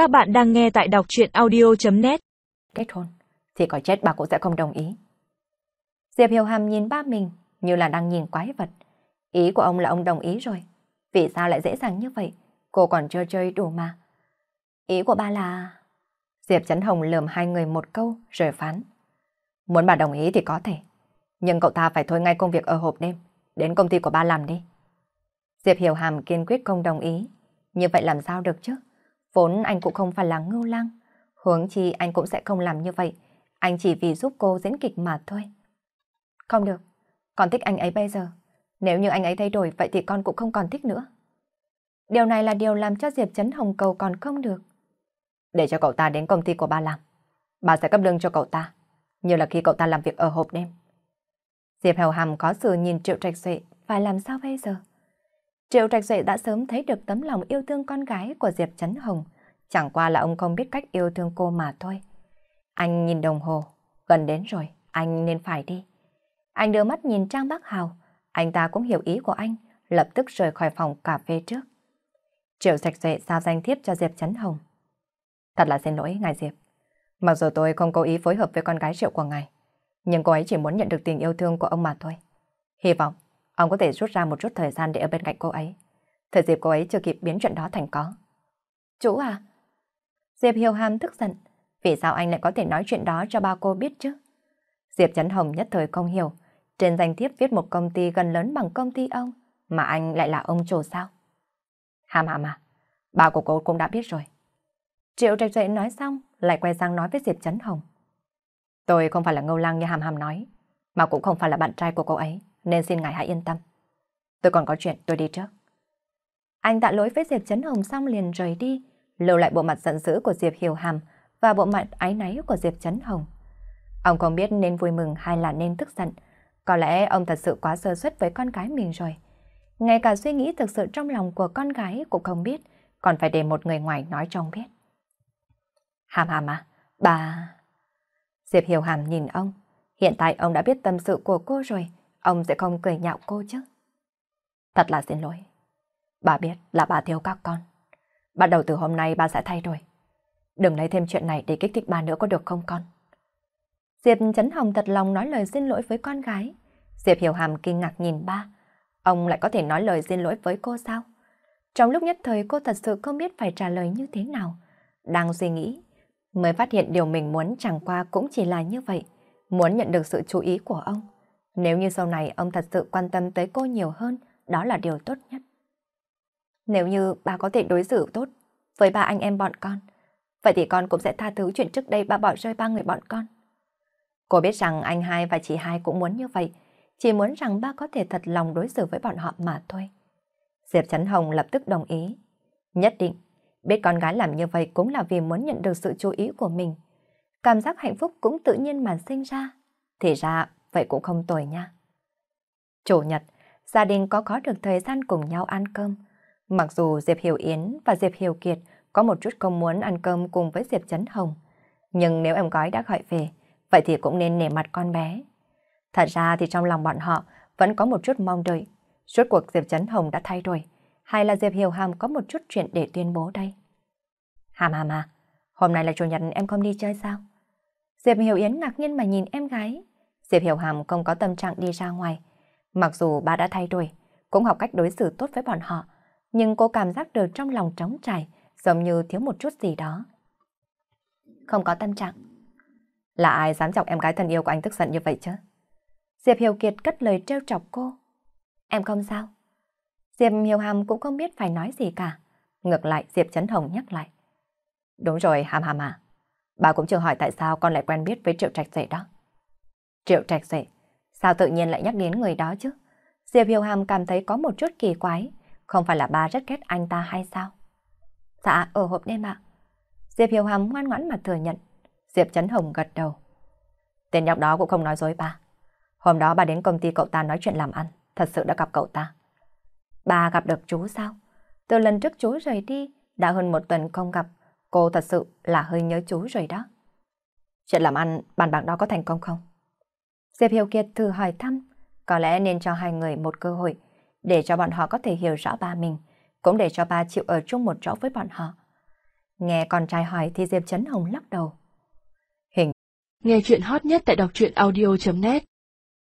Các bạn đang nghe tại đọc chuyện audio.net Kết hôn, thì có chết bà cũng sẽ không đồng ý. Diệp Hiểu Hàm nhìn ba mình như là đang nhìn quái vật. Ý của ông là ông đồng ý rồi. Vì sao lại dễ dàng như vậy? Cô còn chưa chơi đủ mà. Ý của ba là... Diệp Trấn Hồng lườm hai người một câu rồi phán. Muốn bà đồng ý thì có thể. Nhưng cậu ta phải thôi ngay công việc ở hộp đêm. Đến công ty của ba làm đi. Diệp Hiểu Hàm kiên quyết không đồng ý. Như vậy làm sao được chứ? Vốn anh cũng không phải là ngưu lang. Hướng chi anh cũng sẽ không làm như vậy. Anh chỉ vì giúp cô diễn kịch mà thôi. Không được. Con thích anh ấy bây giờ. Nếu như anh ấy thay đổi, vậy thì con cũng không còn thích nữa. Điều này là điều làm cho Diệp Trấn Hồng cầu còn không được. Để cho cậu ta đến công ty của ba làm. Bà sẽ cấp lương cho cậu ta. Như là khi cậu ta làm việc ở hộp đêm. Diệp Hầu Hàm có sự nhìn Triệu Trạch Duệ phải làm sao bây giờ? Triệu Trạch Duệ đã sớm thấy được tấm lòng yêu thương con gái của Diệp Trấn Hồng. Chẳng qua là ông không biết cách yêu thương cô mà thôi. Anh nhìn đồng hồ, gần đến rồi, anh nên phải đi. Anh đưa mắt nhìn Trang Bắc Hào, anh ta cũng hiểu ý của anh, lập tức rời khỏi phòng cà phê trước. Triệu Trạch Duệ giao danh thiếp cho Diệp Trấn Hồng. Thật là xin lỗi, ngài Diệp. Mặc dù tôi không cố ý phối hợp với con gái Triệu của ngài, nhưng cô ấy chỉ muốn nhận được tình yêu thương của ông mà thôi. Hy vọng ông có thể rút ra một chút thời gian để ở bên cạnh cô ấy. Thời dịp cô ấy chưa kịp biến chuyện đó thành có. Chú à? Diệp Hiểu Hàm tức giận. Vì sao anh lại có thể nói chuyện đó cho ba cô biết chứ? Diệp Trấn Hồng nhất thời không hiểu. Trên danh thiếp viết một công ty gần lớn bằng công ty ông, mà anh lại là ông chủ sao? Hàm hàm à, ba của cô cũng đã biết rồi. Triệu trạch dậy nói xong, lại quay sang nói với Diệp Trấn Hồng. Tôi không phải là ngâu lang như hàm hàm nói, mà cũng không phải là bạn trai của cô ấy, nên xin ngài hãy yên tâm. Tôi còn có chuyện, tôi đi trước. Anh tạ lỗi với Diệp Trấn Hồng xong liền rời đi, lưu lại bộ mặt giận dữ của Diệp Hiểu Hàm và bộ mặt áy náy của Diệp Trấn Hồng. Ông không biết nên vui mừng hay là nên tức giận. Có lẽ ông thật sự quá sơ suất với con gái mình rồi. Ngay cả suy nghĩ thực sự trong lòng của con gái cũng không biết, còn phải để một người ngoài nói cho ông biết. Hàm hàm à, bà... Diệp Hiểu Hàm nhìn ông. Hiện tại ông đã biết tâm sự của cô rồi, ông sẽ không cười nhạo cô chứ. Thật là xin lỗi. Bà biết là bà thiếu các con. Bắt đầu từ hôm nay bà sẽ thay đổi. Đừng lấy thêm chuyện này để kích thích bà nữa có được không con? Diệp Trấn Hồng thật lòng nói lời xin lỗi với con gái. Diệp Hiểu Hàm kinh ngạc nhìn ba. Ông lại có thể nói lời xin lỗi với cô sao? Trong lúc nhất thời cô thật sự không biết phải trả lời như thế nào. Đang suy nghĩ, mới phát hiện điều mình muốn chẳng qua cũng chỉ là như vậy. Muốn nhận được sự chú ý của ông. Nếu như sau này ông thật sự quan tâm tới cô nhiều hơn, đó là điều tốt nhất. Nếu như bà có thể đối xử tốt với ba anh em bọn con, vậy thì con cũng sẽ tha thứ chuyện trước đây ba bỏ rơi ba người bọn con. Cô biết rằng anh hai và chị hai cũng muốn như vậy, chỉ muốn rằng ba có thể thật lòng đối xử với bọn họ mà thôi. Diệp Trấn Hồng lập tức đồng ý. Nhất định, biết con gái làm như vậy cũng là vì muốn nhận được sự chú ý của mình. Cảm giác hạnh phúc cũng tự nhiên mà sinh ra. Thì ra, vậy cũng không tồi nha. Chủ nhật, gia đình có có được thời gian cùng nhau ăn cơm. Mặc dù Diệp Hiểu Yến và Diệp Hiểu Kiệt có một chút không muốn ăn cơm cùng với Diệp Trấn Hồng. Nhưng nếu em gái đã gọi về, vậy thì cũng nên nể mặt con bé. Thật ra thì trong lòng bọn họ vẫn có một chút mong đợi. Suốt cuộc Diệp Trấn Hồng đã thay đổi, hay là Diệp Hiểu Hàm có một chút chuyện để tuyên bố đây? Hàm Hàm à, hôm nay là chủ nhật em không đi chơi sao? Diệp Hiểu Yến ngạc nhiên mà nhìn em gái. Diệp Hiểu Hàm không có tâm trạng đi ra ngoài. Mặc dù ba đã thay đổi, cũng học cách đối xử tốt với bọn họ, nhưng cô cảm giác được trong lòng trống trải, giống như thiếu một chút gì đó. Không có tâm trạng. Là ai dám chọc em gái thân yêu của anh tức giận như vậy chứ? Diệp Hiểu Kiệt cất lời trêu chọc cô. Em không sao. Diệp Hiểu Hàm cũng không biết phải nói gì cả. Ngược lại Diệp Trấn Hồng nhắc lại. Đúng rồi Hàm Hàm à. Bà cũng chưa hỏi tại sao con lại quen biết với Triệu Trạch Duệ đó. Triệu Trạch dậy sao tự nhiên lại nhắc đến người đó chứ? Diệp Hiểu Hàm cảm thấy có một chút kỳ quái. Không phải là ba rất ghét anh ta hay sao? Dạ, ở hộp đêm ạ. Diệp Hiểu Hàm ngoan ngoãn mà thừa nhận. Diệp Trấn Hồng gật đầu. Tên nhóc đó cũng không nói dối ba. Hôm đó bà đến công ty cậu ta nói chuyện làm ăn, thật sự đã gặp cậu ta. Bà gặp được chú sao? Từ lần trước chú rời đi, đã hơn một tuần không gặp, cô thật sự là hơi nhớ chú rồi đó. Chuyện làm ăn, bàn bạc đó có thành công không? Diệp Hiểu Kiệt thử hỏi thăm, có lẽ nên cho hai người một cơ hội để cho bọn họ có thể hiểu rõ ba mình, cũng để cho ba chịu ở chung một chỗ với bọn họ. Nghe con trai hỏi thì Diệp Trấn Hồng lắc đầu. Nghe chuyện hot nhất tại đọc truyện audio.net